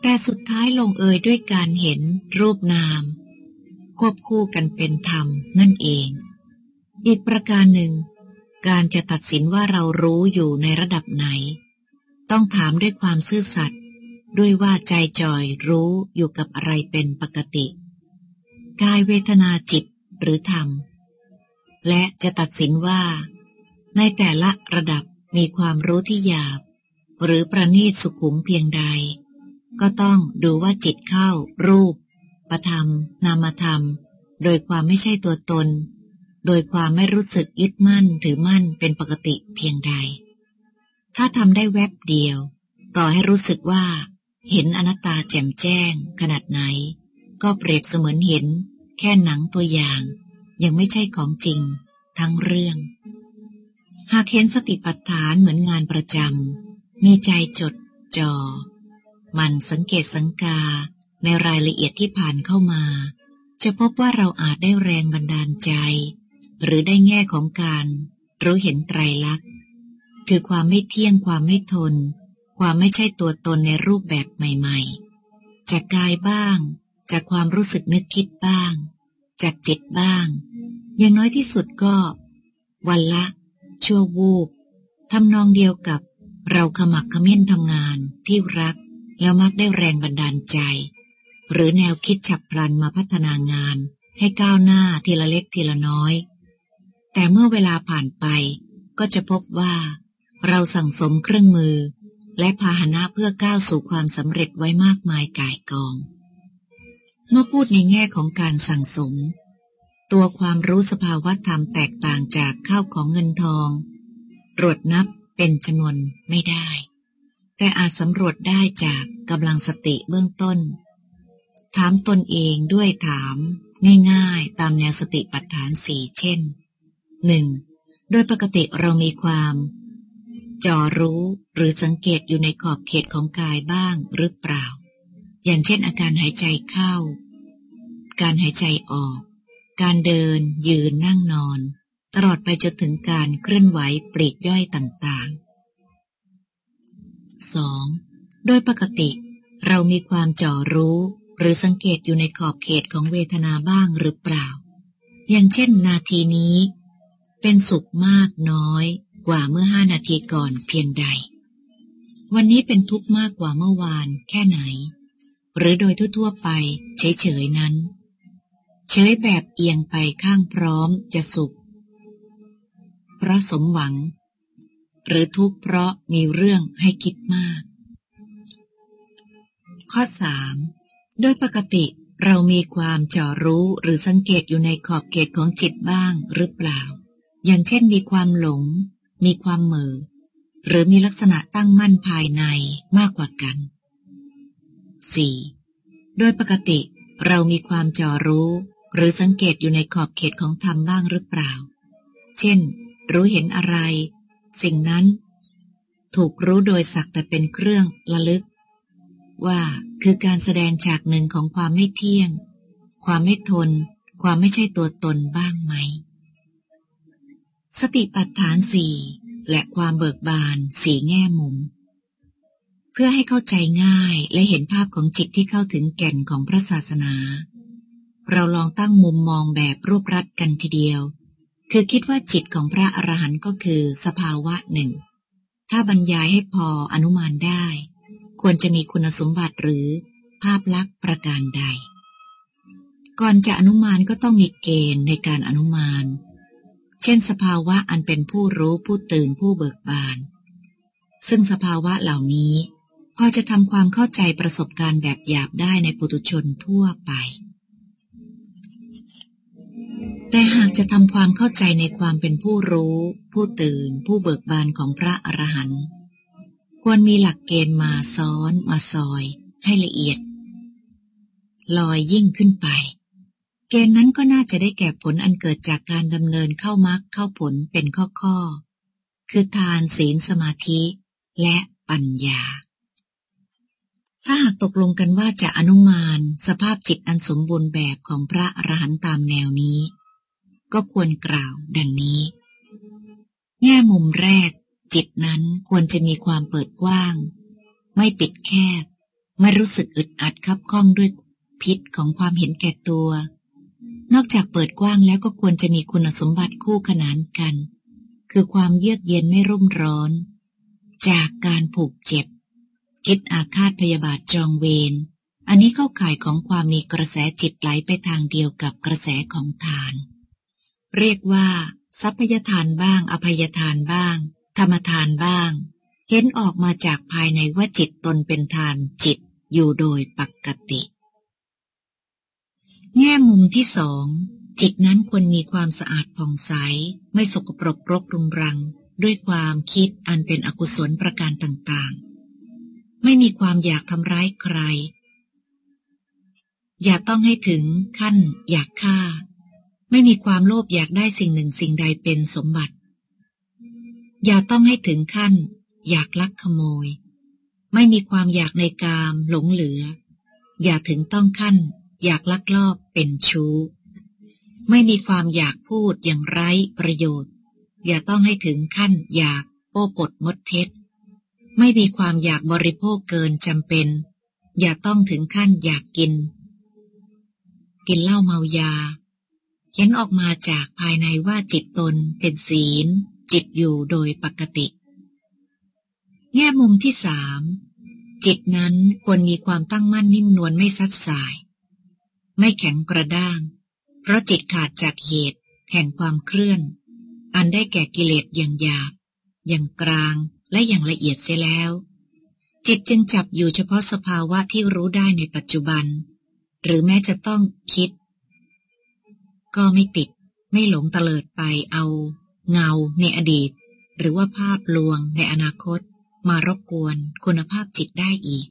แต่สุดท้ายลงเอยด้วยการเห็นรูปนาม ควบคู่กันเป็นธรรมนั่นเอง อีกประการหนึ่ง การจะตัดสินว่าเรารู้อยู่ในระดับไหน ต้องถามด้วยความซื่อสัตย์ด้วยว่าใจจอยรู้อยู่กับอะไรเป็นปกติ กายเวทนาจิตหรือธรรม และจะตัดสินว่า ในแต่ละระดับมีความรู้ที่หยาบ หรือประณีตสุขุมเพียงใด ก็ต้องดูว่าจิตเข้า รูป ประธรรม นามธรรม โดยความไม่ใช่ตัวตน โดยความไม่รู้สึกยึดมั่นถือมั่นเป็นปกติเพียงใด ถ้าทำได้แวบเดียว ต่อให้รู้สึกว่า เห็นอนัตตาแจ่มแจ้ง ขนาดไหน ก็เปรียบเสมือนเห็น แค่หนังตัวอย่าง ยังไม่ใช่ของจริง ทั้งเรื่อง หากเห็นสติปัฏฐานเหมือนงานประจำ มีใจจดจอ่อ มันสังเกตสังกาในรายละเอียดที่ผ่านเข้ามา จะพบว่าเราอาจได้แรงบันดาลใจ หรือได้แง่ของการรู้เห็นไตรลักษณ์ คือความไม่เที่ยงความไม่ทน ความไม่ใช่ตัวตนในรูปแบบใหม่ ๆ จากกายบ้าง จากความรู้สึกนึกคิดบ้าง จากจิตบ้าง อย่างน้อยที่สุดก็ วันละ ชั่ววูบทำนองเดียวกับ เราขมักขม้นทำงานที่รัก แล้วมักได้แรงบันดาลใจ หรือแนวคิดฉับพลันมาพัฒนางาน ให้ก้าวหน้าทีละเล็กทีละน้อย แต่เมื่อเวลาผ่านไปก็จะพบว่า เราสั่งสมเครื่องมือ และพาหนะเพื่อก้าวสู่ความสำเร็จไว้มากมายกายกอง เมื่อพูดในแง่ของการสั่งสม ตัวความรู้สภาวะธรรมแตกต่างจากข้าวของเงินทอง ตรวจนับ เป็นจำนวนไม่ได้ แต่อาจสำรวจได้จากกำลังสติเบื้องต้น ถามตนเองด้วยถามง่ายๆ ตามแนวสติปัฏฐานสี่เช่นหนึ่งโดยปกติเรามีความจ่อรู้หรือสังเกตอยู่ในขอบเขตของกายบ้างหรือเปล่า อย่างเช่นอาการหายใจเข้า การหายใจออก การเดินยืนนั่งนอน ตลอดไปจนถึงการเคลื่อนไหวปลีกย่อยต่างๆ 2. โดยปกติ เรามีความจ่อรู้ หรือสังเกตอยู่ในขอบเขตของเวทนาบ้างหรือเปล่า อย่างเช่น นาทีนี้ เป็นสุขมากน้อยกว่าเมื่อห้านาทีก่อนเพียงใด วันนี้เป็นทุกข์มากกว่าเมื่อวานแค่ไหน หรือโดยทั่วๆไปเฉยๆนั้น เฉยแบบเอียงไปข้างพร้อมจะสุข เพราะสมหวัง หรือทุกข์เพราะมีเรื่องให้คิดมาก ข้อสามโดยปกติเรามีความจ่อรู้หรือสังเกตอยู่ในขอบเขตของจิตบ้างหรือเปล่า อย่างเช่นมีความหลง มีความเหม่อหรือมีลักษณะตั้งมั่นภายในมากกว่ากัน 4. โดยปกติเรามีความจ่อรู้ หรือสังเกตอยู่ในขอบเขตของธรรมบ้างหรือเปล่า เช่น รู้เห็นอะไร สิ่งนั้น ถูกรู้โดยสักแต่เป็นเครื่องระลึก ว่าคือการแสดงฉากหนึ่งของความไม่เที่ยง ความไม่ทน ความไม่ใช่ตัวตนบ้างไหม สติปัฏฐานสี่และความเบิกบานสี่แง่มุม เพื่อให้เข้าใจง่ายและเห็นภาพของจิตที่เข้าถึงแก่นของพระศาสนา เราลองตั้งมุมมองแบบรูปรัดกันทีเดียว คือคิดว่าจิตของพระอรหันต์ก็คือสภาวะหนึ่ง ถ้าบรรยายให้พออนุมานได้ ควรจะมีคุณสมบัติหรือภาพลักษณ์ประการใด ก่อนจะอนุมานก็ต้องมีเกณฑ์ในการอนุมาน เช่น สภาวะอันเป็นผู้รู้ผู้ตื่นผู้เบิกบาน ซึ่งสภาวะเหล่านี้พอจะทำความเข้าใจประสบการณ์แบบหยาบได้ในปุถุชนทั่วไป แต่หากจะทำความเข้าใจในความเป็นผู้รู้ ผู้ตื่น ผู้เบิกบานของพระอรหันต์ควรมีหลักเกณฑ์มาซ้อนมาซอย ให้ละเอียด ลอยยิ่งขึ้นไป เกณฑ์นั้นก็น่าจะได้แก่ผลอันเกิดจากการดำเนินเข้ามรรคเข้าผลเป็นข้อๆคือทานศีลสมาธิและปัญญา ถ้าหากตกลงกันว่าจะอนุมาน สภาพจิตอันสมบูรณ์แบบของพระอรหันต์ตามแนวนี้ ก็ควรกล่าวดังนี้ แง่มุมแรก จิตนั้นควรจะมีความเปิดกว้าง ไม่ปิดแคบ ไม่รู้สึกอึดอัดคับข้องด้วยพิษของความเห็นแก่ตัว นอกจากเปิดกว้างแล้วก็ควรจะมีคุณสมบัติคู่ขนานกัน คือความเยือกเย็นไม่รุ่มร้อน จากการผูกเจ็บ คิดอาฆาตพยาบาทจองเวรอันนี้เข้าข่ายของความมีกระแสจิตไหลไปทางเดียวกับกระแสของทาน เรียกว่าทรัพยทานบ้าง อภัยทานบ้าง ธรรมทานบ้าง เห็นออกมาจากภายในว่าจิตตนเป็นทานจิตอยู่โดยปกติ แง่มุมที่สองจิตนั้นควรมีความสะอาดผ่องใส ไม่สกปรกรกรุงรัง ด้วยความคิดอันเป็นอกุศลประการต่างๆ ไม่มีความอยากทำร้ายใคร อย่าต้องให้ถึงขั้นอยากฆ่า ไม่มีความโลภอยากได้สิ่งหนึ่งสิ่งใดเป็นสมบัติ อย่าต้องให้ถึงขั้น อยากลักขโมย ไม่มีความอยากในกามหลงเหลือ อย่าถึงต้องขั้น อยากลักลอบเป็นชู้ ไม่มีความอยากพูดอย่างไร้ประโยชน์ อย่าต้องให้ถึงขั้น อยากโป้ปดมดเท็จ ไม่มีความอยากบริโภคเกินจำเป็น อย่าต้องถึงขั้นอยากกิน กินเหล้าเมายา เห็นออกมาจากภายในว่าจิตตนเป็นศีล จิตอยู่โดยปกติ แง่มุมที่สามจิตนั้นควรมีความตั้งมั่นนิ่มนวลไม่ซัดสาย ไม่แข็งกระด้าง เพราะจิตขาดจากเหตุแห่งความเคลื่อน อันได้แก่กิเลสอย่างหยาบ อย่างกลางและอย่างละเอียดเสียแล้ว จิตจึงจับอยู่เฉพาะสภาวะที่รู้ได้ในปัจจุบัน หรือแม้จะต้องคิด ก็ไม่ติด ไม่หลงเตลิดไปเอา เงาในอดีต หรือว่าภาพลวงในอนาคต มารบกวนคุณภาพจิตได้อีก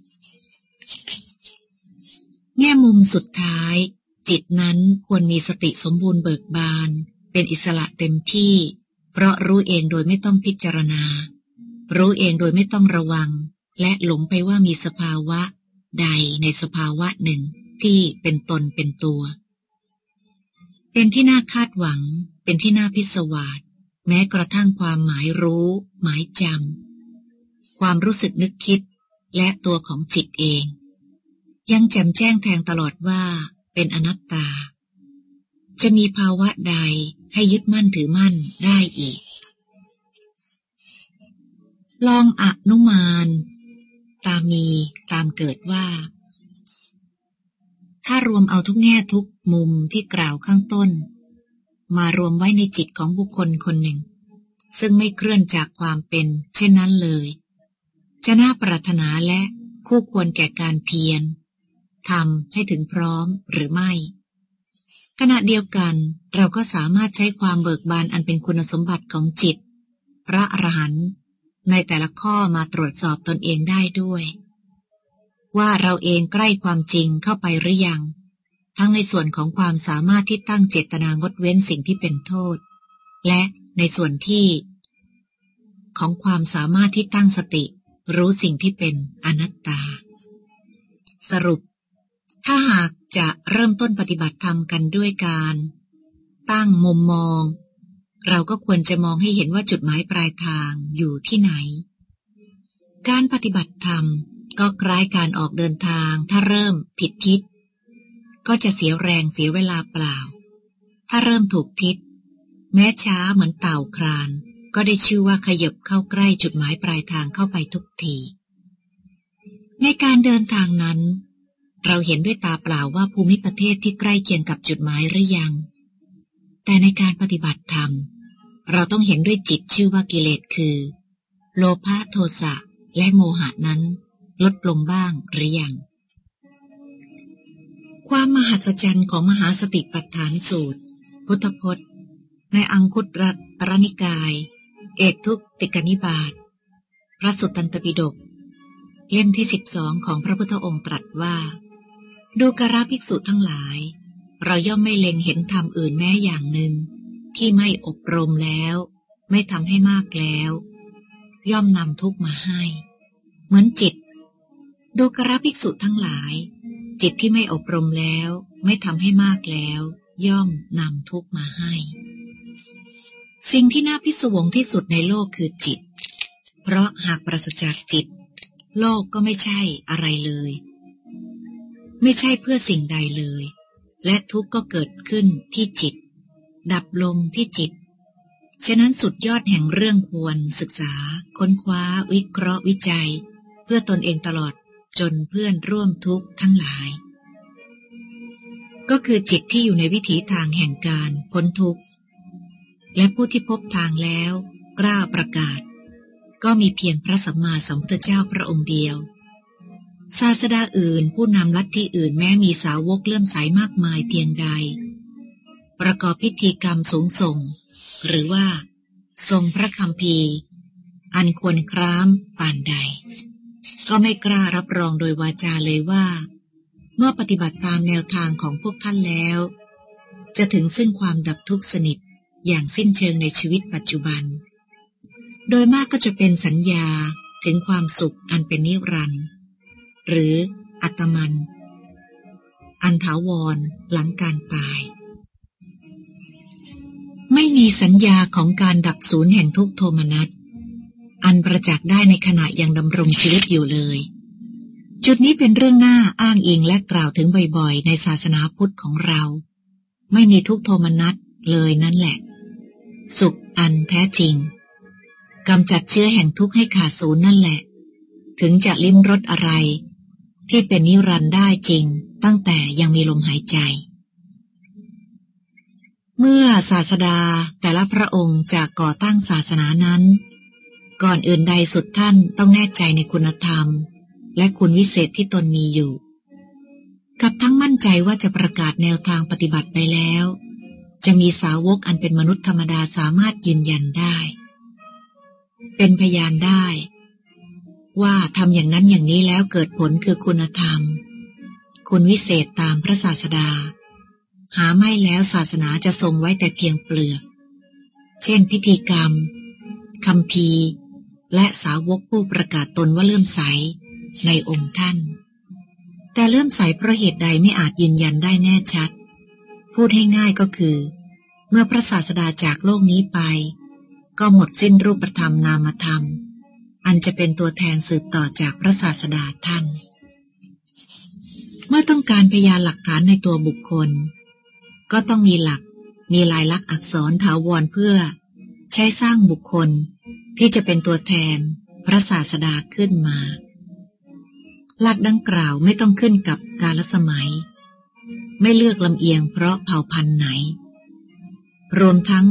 แง่มุมสุดท้าย จิตนั้นควรมีสติสมบูรณ์เบิกบาน เป็นอิสระเต็มที่ เพราะรู้เองโดยไม่ต้องพิจารณา รู้เองโดยไม่ต้องระวัง และหลงไปว่ามีสภาวะ ใดในสภาวะหนึ่งที่เป็นตนเป็นตัว เป็นที่น่าคาดหวัง เป็นที่น่าพิศวาสแม้กระทั่งความหมายรู้ หมายจำความรู้สึกนึกคิด และตัวของจิตเอง ยังแจ่มแจ้งแทงตลอดว่าเป็นอนัตตา จะมีภาวะใดให้ยึดมั่นถือมั่นได้อีก ลองอนุมาน ตามมีตามเกิดว่า ถ้ารวมเอาทุกแง่ทุก มุมที่กล่าวข้างต้น มารวมไว้ในจิตของบุคคลคนหนึ่ง ซึ่งไม่เคลื่อนจากความเป็นเช่นนั้นเลยจะน่าปรารถนาและคู่ควรแก่การเพียรทำให้ถึงพร้อมหรือไม่ ขณะเดียวกันเราก็สามารถใช้ความเบิกบานอันเป็นคุณสมบัติของจิต พระอรหันต์ในแต่ละข้อมาตรวจสอบตนเองได้ด้วย ว่าเราเองใกล้ความจริงเข้าไปหรือยัง ทั้งในส่วนของความสามารถที่ตั้งเจตนางดเว้นสิ่งที่เป็นโทษ และในส่วนที่ ของความสามารถที่ตั้งสติ รู้สิ่งที่เป็นอนัตตา สรุป ถ้าหากจะเริ่มต้นปฏิบัติธรรมกันด้วยการ ตั้งมุมมอง เราก็ควรจะมองให้เห็นว่าจุดหมายปลายทางอยู่ที่ไหน การปฏิบัติธรรมก็คล้ายการออกเดินทางถ้าเริ่มผิดทิศ ก็จะเสียแรงเสียเวลาเปล่า ถ้าเริ่มถูกทิศ แม้ช้าเหมือนเต่าคราน ก็ได้ชื่อว่าขยบเข้าใกล้จุดหมายปลายทางเข้าไปทุกที ในการเดินทางนั้น เราเห็นด้วยตาเปล่าว่าภูมิประเทศที่ใกล้เคียงกับจุดหมายหรือยัง แต่ในการปฏิบัติธรรม เราต้องเห็นด้วยจิตชื่อว่ากิเลสคือ โลภะโทสะและโมหะนั้น ลดลงบ้างหรือยัง ความมหัศจรรย์ของมหาสติปัฏฐานสูตร พุทธพจน์ ในอังคุตรนิกาย เอกทุกติกนิบาตพระสุตตันตปิฎกเล่มที่สิบสองของพระพุทธองค์ตรัสว่า ดูกราภิกษุทั้งหลาย เราย่อมไม่เล็งเห็นธรรมอื่นแม้อย่างหนึ่ง ที่ไม่อบรมแล้ว ไม่ทำให้มากแล้ว ย่อมนำทุกมาให้ เหมือนจิต ดูกราภิกษุทั้งหลาย จิตที่ไม่อบรมแล้ว ไม่ทำให้มากแล้ว ย่อมนำทุกมาให้ สิ่งที่น่าพิศวงที่สุดในโลกคือจิต เพราะหากปราศจากจิต โลกก็ไม่ใช่อะไรเลย ไม่ใช่เพื่อสิ่งใดเลย และทุกข์ก็เกิดขึ้นที่จิต ดับลงที่จิต ฉะนั้นสุดยอดแห่งเรื่องควรศึกษา ค้นคว้า วิเคราะห์วิจัย เพื่อตนเองตลอด จนเพื่อนร่วมทุกข์ทั้งหลาย ก็คือจิตที่อยู่ในวิถีทางแห่งการพ้นทุกข์ และผู้ที่พบทางแล้วกล้าประกาศ ก็มีเพียงพระสัมมาสัมพุทธเจ้าพระองค์เดียว ศาสดาอื่นผู้นำลัทธิอื่นแม้มีสาวกเลื่อมใสามากมายเพียงใด ประกอบพิธีกรรมสูงส่ง หรือว่า ทรงพระคำพีอันควรคร้ามปานใด ก็ไม่กล้ารับรองโดยวาจาเลยว่า เมื่อปฏิบัติตามแนวทางของพวกท่านแล้ว จะถึงซึ่งความดับทุกข์สนิทอย่างสิ้นเชิงในชีวิตปัจจุบัน โดยมากก็จะเป็นสัญญาถึงความสุขอันเป็นนิรันดร์หรืออัตมัน อันถาวรหลังการตาย ไม่มีสัญญาของการดับศูนย์แห่งทุกโทมนัส อันประจักษ์ได้ในขณะยังดำรงชีวิตอยู่เลย จุดนี้เป็นเรื่องหน้าอ้างอิงและกล่าวถึงบ่อยๆ ในศาสนาพุทธของเรา ไม่มีทุกโทมนัสเลยนั่นแหละ สุขอันแท้จริงกำจัดเชื้อแห่งทุกข์ให้ขาดศูนย์นั่นแหละ ถึงจะลิ้มรสอะไร ที่เป็นนิรันดร์ได้จริง ตั้งแต่ยังมีลมหายใจเมื่อศาสดาแต่ละพระองค์จะก่อตั้งศาสนานั้น ก่อนอื่นใดสุดท่านต้องแน่ใจในคุณธรรม และคุณวิเศษที่ตนมีอยู่ กับทั้งมั่นใจว่าจะประกาศแนวทางปฏิบัติไปแล้ว จะมีสาวกอันเป็นมนุษย์ธรรมดาสามารถยืนยันได้ เป็นพยานได้ ว่าทำอย่างนั้นอย่างนี้แล้วเกิดผลคือคุณธรรม คุณวิเศษตามพระศาสดา หาไม่แล้วศาสนาจะทรงไว้แต่เพียงเปลือก เช่นพิธีกรรมคำพี และสาวกผู้ประกาศตนว่าเลื่อมใสในองค์ท่าน แต่เลื่อมใสเพราะเหตุใดไม่อาจยืนยันได้แน่ชัด พูดให้ง่ายก็คือ เมื่อพระศาสดาจากโลกนี้ไป ก็หมดสิ้นรูปธรรมนามธรรม อันจะเป็นตัวแทนสืบต่อจากพระศาสดาท่าน เมื่อต้องการพยานหลักฐานในตัวบุคคล ก็ต้องมีหลักมีลายลักษณ์อักษรถาวรเพื่อ ใช้สร้างบุคคล ที่จะเป็นตัวแทนพระศาสดาขึ้นมา หลักดังกล่าวไม่ต้องขึ้นกับกาลสมัย ไม่เลือกลำเอียงเพราะเผ่าพันธุ์ไหน รวมทั้ง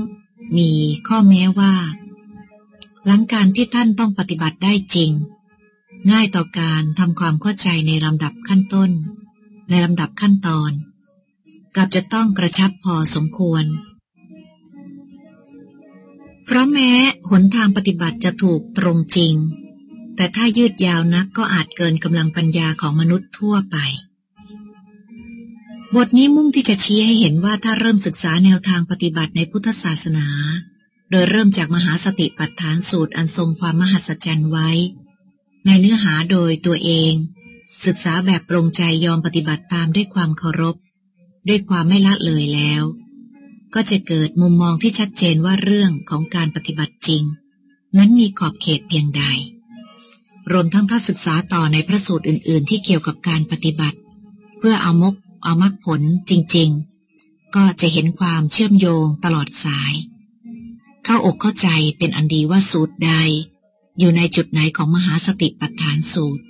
มีข้อแม้ว่า หลังการที่ท่านต้องปฏิบัติได้จริง ง่ายต่อการทำความเข้าใจในลำดับขั้นต้น ในลำดับขั้นตอน กับจะต้องกระชับพอสมควร เพราะแม้หนทางปฏิบัติจะถูกตรงจริง แต่ถ้ายืดยาวนักก็อาจเกินกำลังปัญญาของมนุษย์ทั่วไป บทนี้มุ่งที่จะชี้ให้เห็นว่าถ้าเริ่มศึกษาแนวทางปฏิบัติในพุทธศาสนา โดยเริ่มจากมหาสติปัฏฐานสูตรอันทรงความมหัศจรรย์ไว้ ในเนื้อหาโดยตัวเอง ศึกษาแบบปรงใจยอมปฏิบัติตามด้วยความเคารพ ด้วยความไม่ละเลยแล้ว ก็จะเกิดมุมมองที่ชัดเจนว่าเรื่องของการปฏิบัติจริง นั้นมีขอบเขตเพียงใด รวมทั้งถ้าศึกษาต่อในพระสูตรอื่น ๆ ที่เกี่ยวกับการปฏิบัติ เพื่อเอามกเอามรรคผลจริง ๆ ก็จะเห็นความเชื่อมโยงตลอดสาย เข้าอกเข้าใจเป็นอันดีว่าสูตรใด อยู่ในจุดไหนของมหาสติปัฏฐานสูตร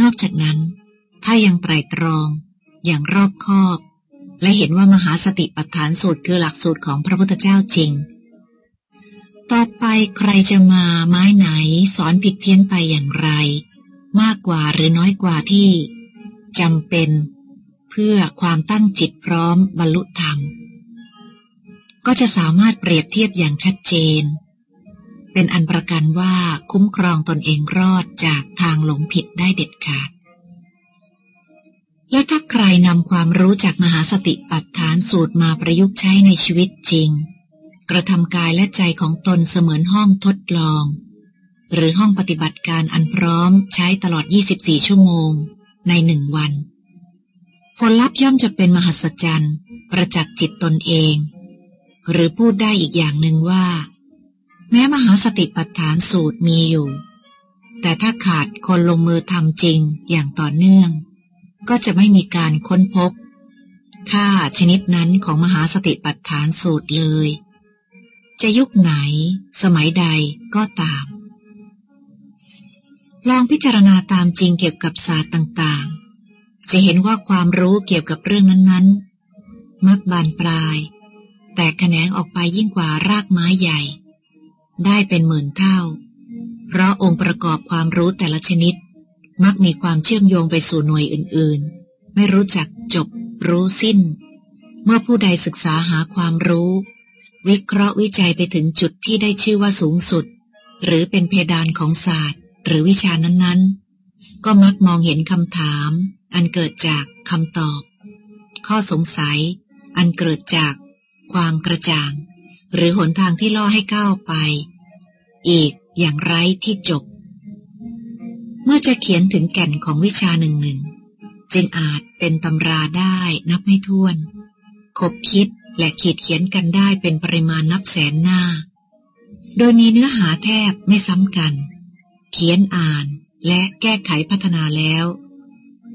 นอกจากนั้น ถ้ายังไตรตรองอย่างรอบคอบ และเห็นว่ามหาสติปัฏฐานสูตรคือหลักสูตรของพระพุทธเจ้าจริง ต่อไปใครจะมาไม้ไหนสอนผิดเพี้ยนไปอย่างไร มากกว่าหรือน้อยกว่าที่จำเป็น เพื่อความตั้งจิตพร้อมบรรลุธรรม ก็จะสามารถเปรียบเทียบอย่างชัดเจน เป็นอันประกันว่าคุ้มครองตนเองรอดจากทางหลงผิดได้เด็ดขาดและถ้า นำความรู้จากมหาสติปัฏฐานสูตรมาประยุกต์ใช้ในชีวิตจริง กระทำกายและใจของตนเสมือนห้องทดลอง หรือห้องปฏิบัติการอันพร้อมใช้ตลอด 24 ชั่วโมง ในหนึ่งวัน ผลลัพธ์ย่อมจะเป็นมหัศจรรย์ ประจักษ์จิตตนเอง หรือพูดได้อีกอย่างหนึ่งว่า แม้มหาสติปัฏฐานสูตรมีอยู่ แต่ถ้าขาดคนลงมือทำจริงอย่างต่อเนื่อง ก็จะไม่มีการค้นพบค่าชนิดนั้นของมหาสติปัฏฐานสูตรเลย จะยุคไหน สมัยใดก็ตาม ลองพิจารณาตามจริงเกี่ยวกับศาสตร์ต่างๆ จะเห็นว่าความรู้เกี่ยวกับเรื่องนั้นๆ มักบานปลาย แต่แขนงออกไปยิ่งกว่ารากไม้ใหญ่ ได้เป็นหมื่นเท่า เพราะองค์ประกอบความรู้แต่ละชนิด มักมีความเชื่อมโยงไปสู่หน่วยอื่นๆ ไม่รู้จักจบ รู้สิ้น เมื่อผู้ใดศึกษาหาความรู้ วิเคราะห์วิจัยไปถึงจุดที่ได้ชื่อว่าสูงสุด หรือเป็นเพดานของศาสตร์ หรือวิชานั้นๆ ก็มักมองเห็นคำถาม อันเกิดจากคำตอบ ข้อสงสัย อันเกิดจาก ความกระจ่าง หรือหนทางที่ล่อให้ก้าวไป อีกอย่างไร้ที่จบ เมื่อจะเขียนถึงแก่นของวิชาหนึ่งหนึ่งจึงอาจเป็นตำราได้นับไม่ถ้วน คบคิดและขีดเขียนกันได้เป็นปริมาณนับแสนหน้า โดยมีเนื้อหาแทบไม่ซ้ำกัน เขียนอ่านและแก้ไขพัฒนาแล้ว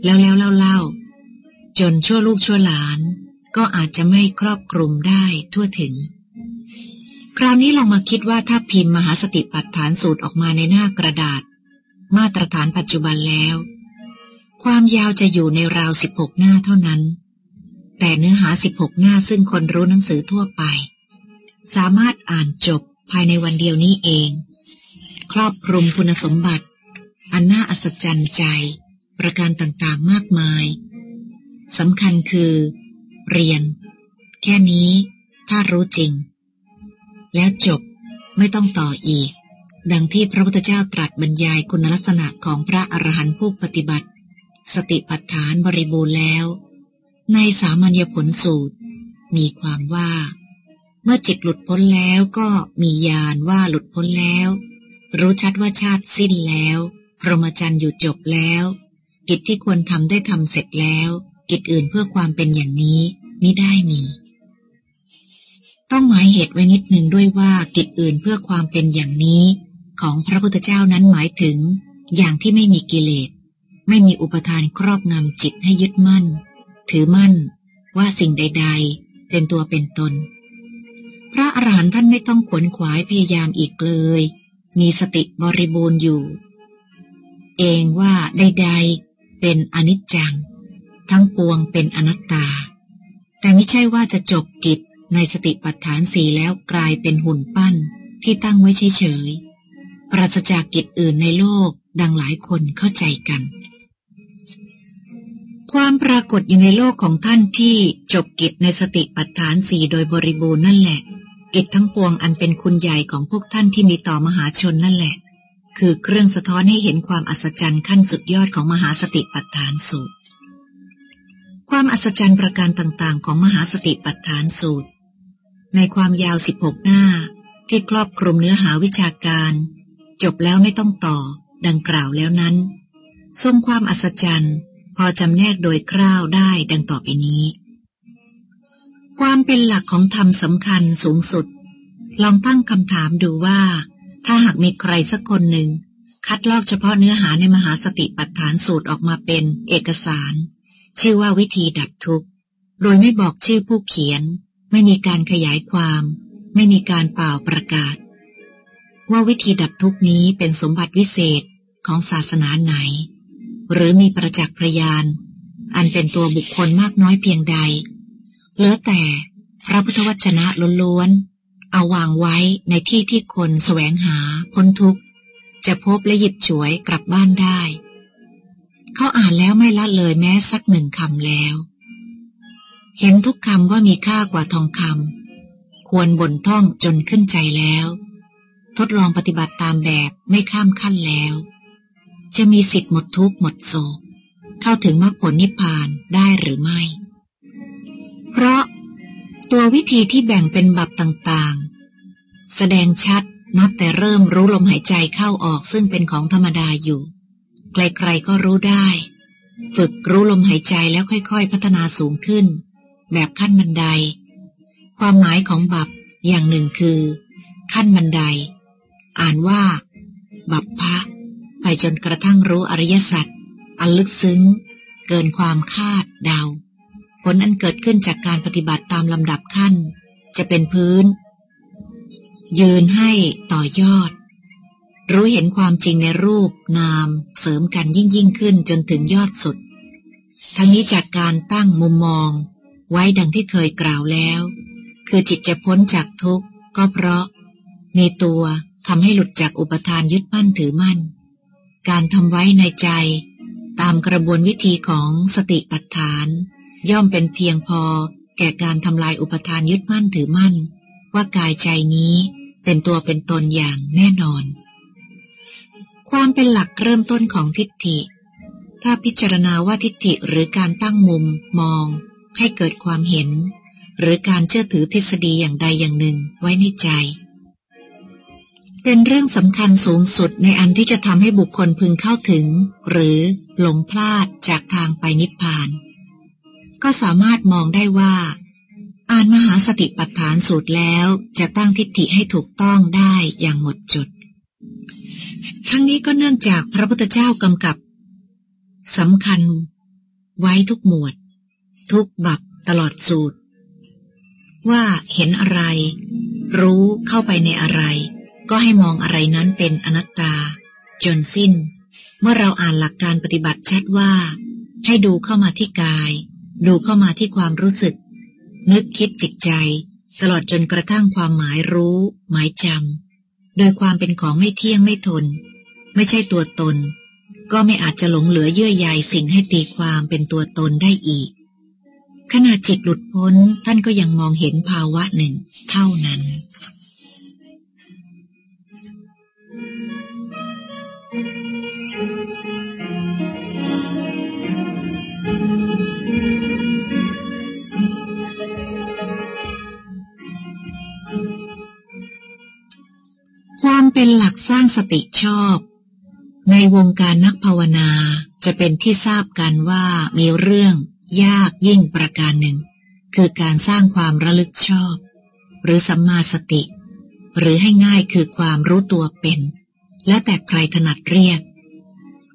แล้วแล้วเล่าเล่าจนชั่วลูกชั่วหลานก็อาจจะไม่ครอบคลุมได้ทั่วถึง คราวนี้ลองมาคิดว่าถ้าพิมพ์มหาสติปัฏฐานสูตรออกมาในหน้ากระดาษ มาตรฐานปัจจุบันแล้ว ความยาวจะอยู่ในราวสิบหกหน้าเท่านั้น แต่เนื้อหาสิบหกหน้าซึ่งคนรู้หนังสือทั่วไป สามารถอ่านจบภายในวันเดียวนี้เอง ครอบคลุมคุณสมบัติ อันน่าอัศจรรย์ใจ ประการต่างๆมากมายสำคัญคือ เรียน แค่นี้ถ้ารู้จริง แล้วจบไม่ต้องต่ออีก ดังที่พระพุทธเจ้าตรัสบรรยายคุณลักษณะของพระอรหันต์ผู้ปฏิบัติ สติปัฏฐานบริบูรณ์แล้ว ในสามัญญผลสูตร มีความว่า เมื่อจิตหลุดพ้นแล้วก็มีญาณว่าหลุดพ้นแล้ว รู้ชัดว่าชาติสิ้นแล้วพรหมจรรย์อยู่จบแล้ว กิจที่ควรทำได้ทำเสร็จแล้ว กิจอื่นเพื่อความเป็นอย่างนี้ไม่ได้มีต้องหมายเหตุไว้นิดหนึ่งด้วยว่ากิจอื่นเพื่อความเป็นอย่างนี้ ของพระพุทธเจ้านั้นหมายถึง อย่างที่ไม่มีกิเลส ไม่มีอุปทานครอบงำจิตให้ยึดมั่น ถือมั่น ว่าสิ่งใด ๆ เป็นตัวเป็นตน พระอรหันต์ท่านไม่ต้องขวนขวายพยายามอีกเลย มีสติบริบูรณ์อยู่ เองว่าใดๆเป็นอนิจจัง ทั้งปวงเป็นอนัตตา แต่ไม่ใช่ว่าจะจบกิจในสติปัฏฐานสีแล้วกลายเป็นหุ่นปั้นที่ตั้งไว้เฉยๆ ปราศจากกิจอื่นในโลกดังหลายคนเข้าใจกัน ความปรากฏอยู่ในโลกของท่านที่จบกิจในสติปัฏฐานสี่โดยบริบูรณ์นั่นแหละ กิจทั้งปวงอันเป็นคุณใหญ่ของพวกท่านที่มีต่อมหาชนนั่นแหละ คือเครื่องสะท้อนให้เห็นความอัศจรรย์ขั้นสุดยอดของมหาสติปัฏฐานสูตร ความอัศจรรย์ประการต่างๆ ของมหาสติปัฏฐานสูตร ในความยาวสิบหกหน้าที่ครอบคลุมเนื้อหาวิชาการ จบแล้วไม่ต้องต่อ ดังกล่าวแล้วนั้น ทรงความอัศจรรย์ พอจำแนกโดยคร่าวได้ดังต่อไปนี้ ความเป็นหลักของธรรมสำคัญสูงสุด ลองตั้งคำถามดูว่า ถ้าหากมีใครสักคนหนึ่ง คัดลอกเฉพาะเนื้อหาในมหาสติปัฏฐานสูตรออกมาเป็นเอกสาร ชื่อว่าวิธีดับทุกข์ โดยไม่บอกชื่อผู้เขียน ไม่มีการขยายความ ไม่มีการเป่าประกาศ ว่าวิธีดับทุกนี้เป็นสมบัติวิเศษของศาสนาไหน หรือมีประจักษ์พยาน อันเป็นตัวบุคคลมากน้อยเพียงใด เหลือแต่พระพุทธวจนะล้วนๆ เอาวางไว้ในที่ที่คนแสวงหาพ้นทุกข์จะพบและหยิบฉวยกลับบ้านได้ เขาอ่านแล้วไม่ละเลยแม้สักหนึ่งคำแล้ว เห็นทุกคำว่ามีค่ากว่าทองคำควรบ่นท่องจนขึ้นใจแล้ว ทดลองปฏิบัติตามแบบไม่ข้ามขั้นแล้ว จะมีสิทธิ์หมดทุกข์หมดโศกเข้าถึงมรรคผลนิพพานได้หรือไม่ เพราะตัววิธีที่แบ่งเป็นบับต่างๆ แสดงชัดนับแต่เริ่มรู้ลมหายใจเข้าออกซึ่งเป็นของธรรมดาอยู่ใครๆก็รู้ได้ ฝึกรู้ลมหายใจแล้วค่อยๆ พัฒนาสูงขึ้น แบบขั้นบันได ความหมายของบับอย่างหนึ่งคือ ขั้นบันได อ่านว่า บับพะ ไปจนกระทั่งรู้อริยสัจอันลึกซึ้ง เกินความคาดเดา ผลอันเกิดขึ้นจากการปฏิบัติตามลำดับขั้น จะเป็นพื้น ยืนให้ต่อยอด รู้เห็นความจริงในรูปนาม เสริมกันยิ่งยิ่งขึ้นจนถึงยอดสุด ทั้งนี้จากการตั้งมุมมอง ไว้ดังที่เคยกล่าวแล้ว คือจิตจะพ้นจากทุกข์ก็เพราะ มีตัว ทำให้หลุดจากอุปทานยึดมั่นถือมั่น การทำไว้ในใจ ตามกระบวนวิธีของสติปัฏฐาน ย่อมเป็นเพียงพอแก่การทำลายอุปทานยึดมั่นถือมั่น ว่ากายใจนี้เป็นตัวเป็นตนอย่างแน่นอน ความเป็นหลักเริ่มต้นของทิฏฐิ ถ้าพิจารณาว่าทิฏฐิหรือการตั้งมุมมอง ให้เกิดความเห็น หรือการเชื่อถือทฤษฎีอย่างใดอย่างหนึ่งไว้ในใจ เป็นเรื่องสำคัญสูงสุดในอันที่จะทำให้บุคคลพึงเข้าถึง หรือหลงพลาดจากทางไปนิพพาน ก็สามารถมองได้ว่า อ่านมหาสติปัฏฐานสูตรแล้วจะตั้งทิฏฐิให้ถูกต้องได้อย่างหมดจด ทั้งนี้ก็เนื่องจากพระพุทธเจ้ากำกับสำคัญ ไว้ทุกหมวด ทุกบับตลอดสูตร ว่าเห็นอะไร รู้เข้าไปในอะไร ก็ให้มองอะไรนั้นเป็นอนัตตา จนสิ้น เมื่อเราอ่านหลักการปฏิบัติชัดว่า ให้ดูเข้ามาที่กาย ดูเข้ามาที่ความรู้สึก นึกคิดจิตใจ ตลอดจนกระทั่งความหมายรู้ หมายจำโดยความเป็นของไม่เที่ยงไม่ทน ไม่ใช่ตัวตน ก็ไม่อาจจะหลงเหลือเยื่อใยสิ่งให้ตีความเป็นตัวตนได้อีกขณะจิตหลุดพ้นท่านก็ยังมองเห็นภาวะหนึ่งเท่านั้น เป็นหลักสร้างสติชอบ ในวงการนักภาวนาจะเป็นที่ทราบกันว่ามีเรื่องยากยิ่งประการหนึ่ง คือการสร้างความระลึกชอบ หรือสัมมาสติ หรือให้ง่ายคือความรู้ตัวเป็น และแต่ใครถนัดเรียก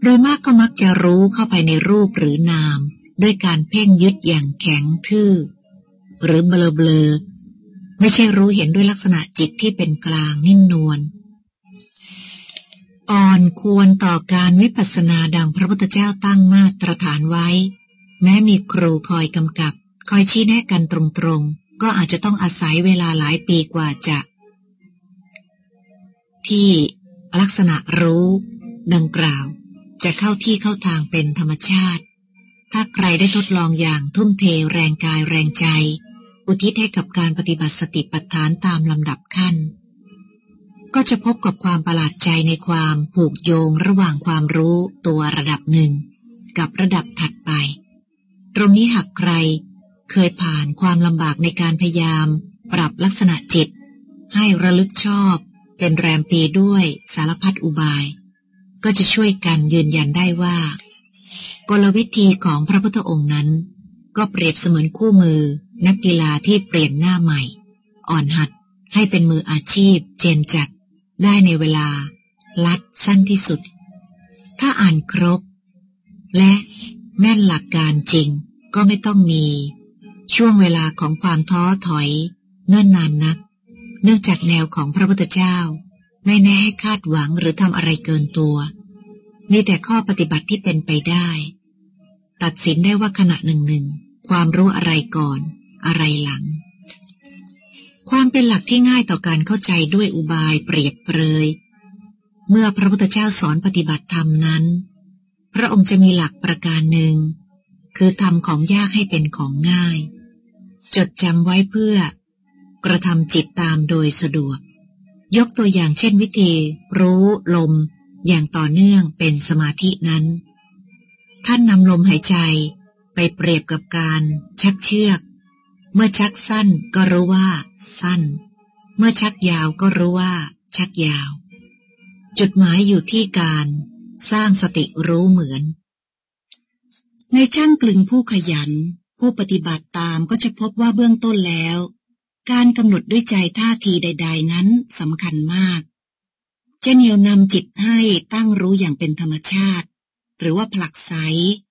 โดยมากก็มักจะรู้เข้าไปในรูปหรือนาม ด้วยการเพ่งยึดอย่างแข็งทื่อ หรือเบลเบลไม่ใช่รู้เห็นด้วยลักษณะจิตที่เป็นกลางนิ่มนวล อ่อนควรต่อการวิปัสสนาดังพระพุทธเจ้าตั้งมาตรฐานไว้ แม้มีครูคอยกำกับ คอยชี้แนะกันตรงๆ ก็อาจจะต้องอาศัยเวลาหลายปีกว่าจะ ที่ลักษณะรู้ ดังกล่าว จะเข้าที่เข้าทางเป็นธรรมชาติ ถ้าใครได้ทดลองอย่างทุ่มเทแรงกายแรงใจ อุทิศให้กับการปฏิบัติสติปัฏฐานตามลำดับขั้น ก็จะพบกับความประหลาดใจในความผูกโยงระหว่างความรู้ตัวระดับหนึ่ง กับระดับถัดไป ตรงนี้หากใครเคยผ่านความลำบากในการพยายาม ปรับลักษณะจิต ให้ระลึกชอบ เป็นแรมปีด้วยสารพัดอุบาย ก็จะช่วยกันยืนยันได้ว่า กลวิธีของพระพุทธองค์นั้น ก็เปรียบเสมือนคู่มือ นักกีฬาที่เปลี่ยนหน้าใหม่ อ่อนหัดให้เป็นมืออาชีพเจนจัด ได้ในเวลาลัดสั้นที่สุด ถ้าอ่านครบ และแม่นหลักการจริงก็ไม่ต้องมี ช่วงเวลาของความท้อถอยเนิ่นนานนัก เนื่องจากแนวของพระพุทธเจ้า ไม่แน่ให้คาดหวังหรือทำอะไรเกินตัว มีแต่ข้อปฏิบัติที่เป็นไปได้ ตัดสินได้ว่าขณะหนึ่งหนึ่งความรู้อะไรก่อน อะไรหลัง ความเป็นหลักที่ง่ายต่อการเข้าใจด้วยอุบายเปรียบเปรย เมื่อพระพุทธเจ้าสอนปฏิบัติธรรมนั้น พระองค์จะมีหลักประการหนึ่ง คือทำของยากให้เป็นของง่าย จดจำไว้เพื่อกระทำจิตตามโดยสะดวก ยกตัวอย่างเช่นวิธี รู้ลม อย่างต่อเนื่องเป็นสมาธินั้น ท่านนำลมหายใจไปเปรียบกับการชักเชือก เมื่อชักสั้นก็รู้ว่า สั้น เมื่อชักยาวก็รู้ว่า ชักยาว จุดหมายอยู่ที่การสร้างสติรู้เหมือน ในช่างกลึงผู้ขยัน ผู้ปฏิบัติตามก็จะพบว่าเบื้องต้นแล้ว การกำหนดด้วยใจท่าทีใด ๆ นั้นสำคัญมาก จะเหนียวนำจิตให้ตั้งรู้อย่างเป็นธรรมชาติ หรือว่าผลักไส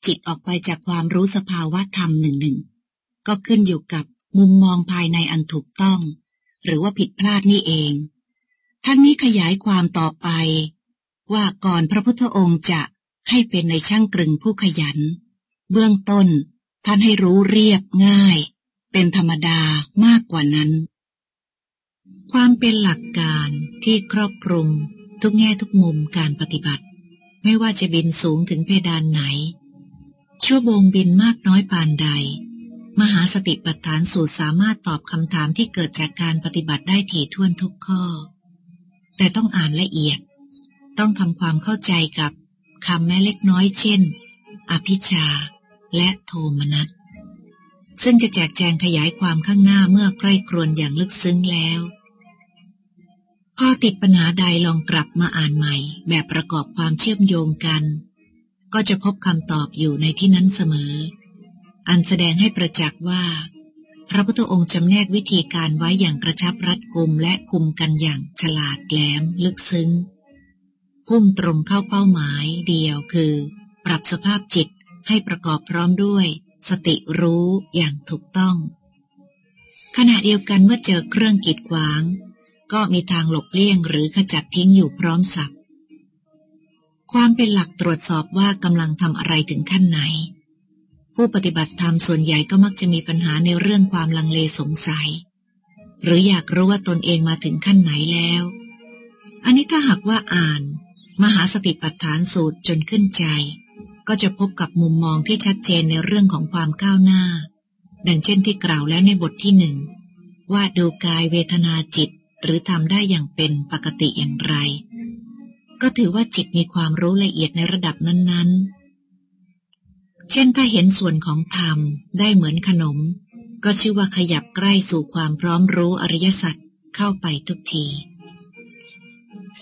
จิตออกไปจากความรู้สภาวะธรรมหนึ่งหนึ่งก็ขึ้นอยู่กับ มุมมองภายในอันถูกต้อง หรือว่าผิดพลาดนี่เองท่านนี้ขยายความต่อไป ว่าก่อนพระพุทธองค์จะให้เป็นในช่างกรึงผู้ขยัน เบื้องต้น ท่านให้รู้เรียบง่าย เป็นธรรมดามากกว่านั้น ความเป็นหลักการที่ครอบคลุมทุกแง่ทุกมุมการปฏิบัติ ไม่ว่าจะบินสูงถึงเพดานไหน ชั่วโมงบินมากน้อยปานใด มหาสติปัฏฐานสูตรสามารถตอบคำถามที่เกิดจากการปฏิบัติได้ถี่ถ้วนทุกข้อ แต่ต้องอ่านละเอียด ต้องทำความเข้าใจกับคำแม้เล็กน้อยเช่น อภิชา และโทมนัสซึ่งจะแจกแจงขยายความข้างหน้าเมื่อใกล้ครวนอย่างลึกซึ้งแล้วพอติดปัญหาใดลองกลับมาอ่านใหม่ แบบประกอบความเชื่อมโยงกัน ก็จะพบคำตอบอยู่ในที่นั้นเสมอ อันแสดงให้ประจักษ์ว่า พระพุทธองค์จำแนกวิธีการไว้อย่างกระชับรัดกุมและคุมกันอย่างฉลาดแหลมลึกซึ้ง พุ่งตรงเข้าเป้าหมายเดียวคือ ปรับสภาพจิตให้ประกอบพร้อมด้วย สติรู้อย่างถูกต้อง ขณะเดียวกันเมื่อเจอเครื่องกีดขวาง ก็มีทางหลบเลี่ยงหรือขจัดทิ้งอยู่พร้อมสับความเป็นหลักตรวจสอบว่ากำลังทำอะไรถึงขั้นไหน ผู้ปฏิบัติธรรมส่วนใหญ่ก็มักจะมีปัญหาในเรื่องความลังเลสงสัย หรืออยากรู้ว่าตนเองมาถึงขั้นไหนแล้ว อันนี้ถ้าหากว่าอ่าน มหาสติปัฏฐานสูตรจนขึ้นใจ ก็จะพบกับมุมมองที่ชัดเจนในเรื่องของความก้าวหน้า ดังเช่นที่กล่าวแล้วในบทที่หนึ่งว่าดูกายเวทนาจิตหรือทำได้อย่างเป็นปกติอย่างไร ก็ถือว่าจิตมีความรู้ละเอียดในระดับนั้นๆ เช่นถ้าเห็นส่วนของธรรมได้เหมือนขนม ก็ชื่อว่าขยับใกล้สู่ความพร้อมรู้อริยสัจเข้าไปทุกที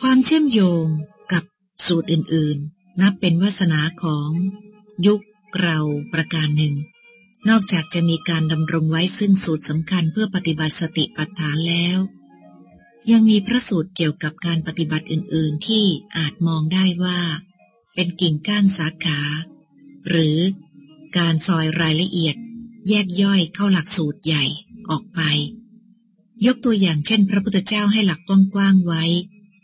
ความเชื่อมโยงกับสูตรอื่นๆ นับเป็นวาสนาของยุคเราประการหนึ่ง นอกจากจะมีการดำรงไว้ซึ่งสูตรสำคัญเพื่อปฏิบัติสติปัฏฐานแล้ว ยังมีพระสูตรเกี่ยวกับการปฏิบัติอื่นๆ ที่อาจมองได้ว่า เป็นกิ่งก้านสาขา หรือการซอยรายละเอียด แยกย่อยเข้าหลักสูตรใหญ่ออกไป ยกตัวอย่างเช่น พระพุทธเจ้าให้หลักกว้างๆไว้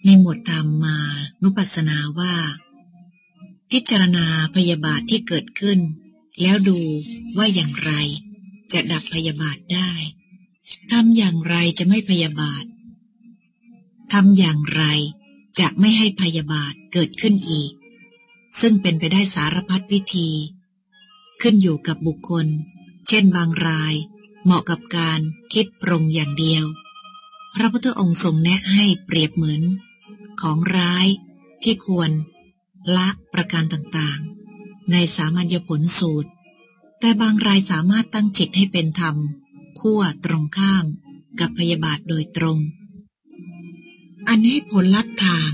ในหมวดธรรมมานุปัสสนาว่า พิจารณาพยาบาทที่เกิดขึ้น แล้วดูว่าอย่างไร จะดับพยาบาทได้ทำอย่างไรจะไม่พยาบาททำอย่างไรจะไม่ให้พยาบาทเกิดขึ้นอีก ซึ่งเป็นไปได้สารพัดวิธี ขึ้นอยู่กับบุคคล เช่นบางราย เหมาะกับการคิดปรงอย่างเดียว พระพุทธองค์ทรงแนะให้เปรียบเหมือน ของร้ายที่ควรละประการต่างๆ ในสามัญญผลสูตร แต่บางรายสามารถตั้งจิตให้เป็นธรรมขั้วตรงข้ามกับพยาบาทโดยตรง อันให้ผลลัดทาง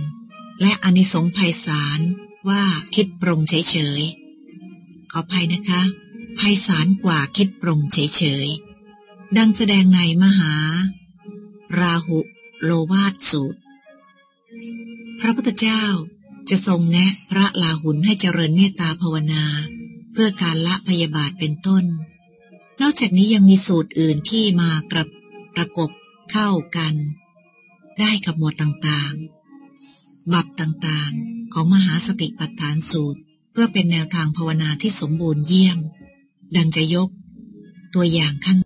และอนิสงภัยสาร ว่าคิดปรงเฉยๆ ขอภัยนะคะภัยสารกว่าคิดปรงเฉยๆ ดังแสดงในมหา ราหุโลวาสสูตร พระพุทธเจ้าจะทรงแนะพระลาหุนให้เจริญเมตตาภาวนา เพื่อการละพยาบาทเป็นต้น นอกจากนี้ยังมีสูตรอื่นที่มากระประกบเข้ากัน ได้กับหมวดต่างๆ บับต่างๆ ของมหาสติปัฏฐานสูตร เพื่อเป็นแนวทางภาวนาที่สมบูรณ์เยี่ยม ดังจะยก ตัวอย่างข้าง